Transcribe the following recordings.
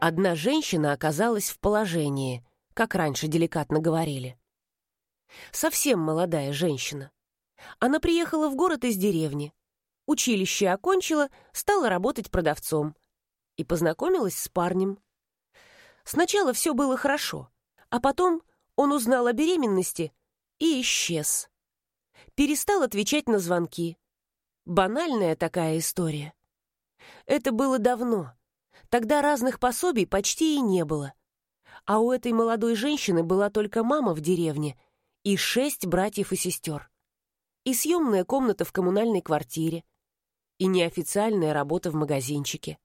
Одна женщина оказалась в положении, как раньше деликатно говорили. Совсем молодая женщина. Она приехала в город из деревни. Училище окончила, стала работать продавцом. И познакомилась с парнем. Сначала все было хорошо, а потом он узнал о беременности и исчез. Перестал отвечать на звонки. Банальная такая история. Это было давно. Тогда разных пособий почти и не было. А у этой молодой женщины была только мама в деревне и шесть братьев и сестер. И съемная комната в коммунальной квартире. И неофициальная работа в магазинчике.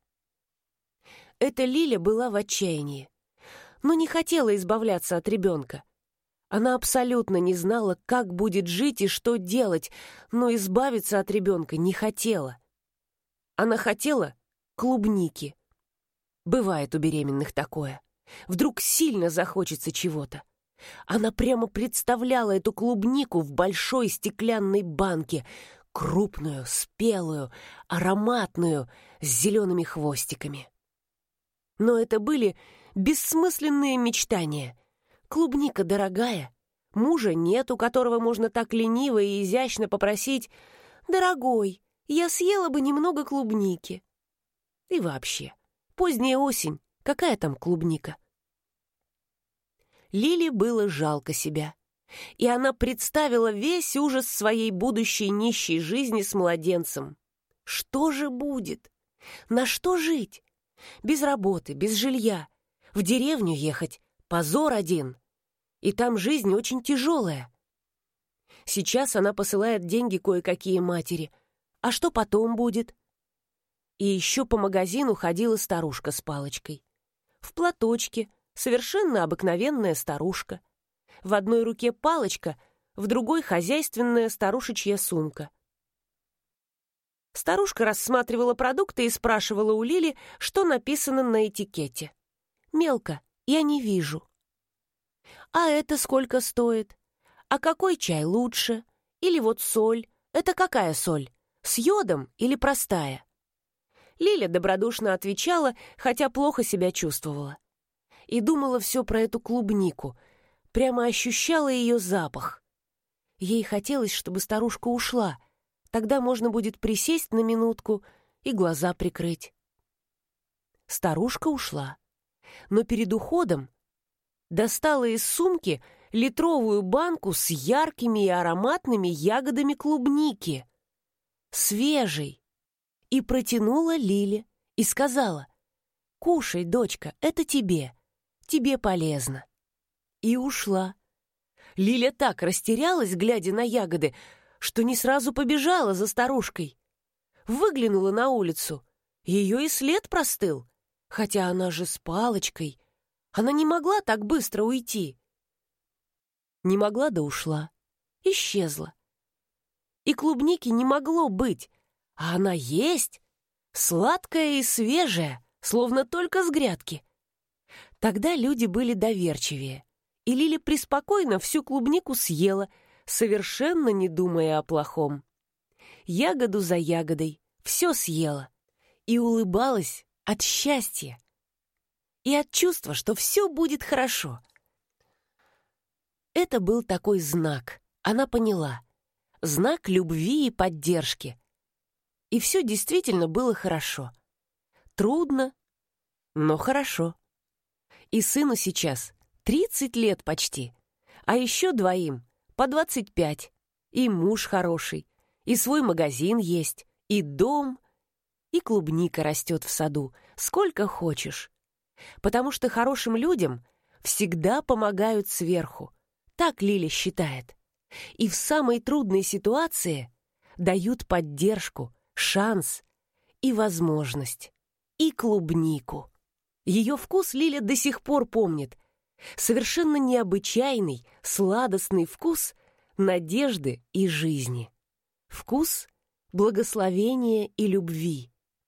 Эта Лиля была в отчаянии, но не хотела избавляться от ребенка. Она абсолютно не знала, как будет жить и что делать, но избавиться от ребенка не хотела. Она хотела клубники. Бывает у беременных такое. Вдруг сильно захочется чего-то. Она прямо представляла эту клубнику в большой стеклянной банке, крупную, спелую, ароматную, с зелеными хвостиками. Но это были бессмысленные мечтания. Клубника дорогая, мужа нет, у которого можно так лениво и изящно попросить «Дорогой, я съела бы немного клубники». И вообще, поздняя осень, какая там клубника? Лили было жалко себя. И она представила весь ужас своей будущей нищей жизни с младенцем. Что же будет? На что жить? Без работы, без жилья. В деревню ехать — позор один. И там жизнь очень тяжелая. Сейчас она посылает деньги кое-какие матери. А что потом будет? И еще по магазину ходила старушка с палочкой. В платочке, совершенно обыкновенная старушка. В одной руке палочка, в другой хозяйственная старушечья сумка. Старушка рассматривала продукты и спрашивала у Лили, что написано на этикете. «Мелко, я не вижу». «А это сколько стоит? А какой чай лучше? Или вот соль? Это какая соль? С йодом или простая?» Лиля добродушно отвечала, хотя плохо себя чувствовала. И думала все про эту клубнику, прямо ощущала ее запах. Ей хотелось, чтобы старушка ушла, тогда можно будет присесть на минутку и глаза прикрыть. Старушка ушла, но перед уходом достала из сумки литровую банку с яркими и ароматными ягодами клубники. Свежей, и протянула Лиле и сказала, «Кушай, дочка, это тебе, тебе полезно». И ушла. Лиля так растерялась, глядя на ягоды, что не сразу побежала за старушкой. Выглянула на улицу, ее и след простыл, хотя она же с палочкой. Она не могла так быстро уйти. Не могла да ушла, исчезла. И клубники не могло быть, а она есть, сладкая и свежая, словно только с грядки. Тогда люди были доверчивее, и Лили преспокойно всю клубнику съела, совершенно не думая о плохом. Ягоду за ягодой все съела и улыбалась от счастья и от чувства, что все будет хорошо. Это был такой знак, она поняла. Знак любви и поддержки, и все действительно было хорошо. Трудно, но хорошо. И сыну сейчас 30 лет почти, а еще двоим по 25. И муж хороший, и свой магазин есть, и дом, и клубника растет в саду, сколько хочешь. Потому что хорошим людям всегда помогают сверху. Так Лиля считает. И в самой трудной ситуации дают поддержку, шанс и возможность, и клубнику. Ее вкус Лиля до сих пор помнит. Совершенно необычайный, сладостный вкус надежды и жизни. Вкус благословения и любви.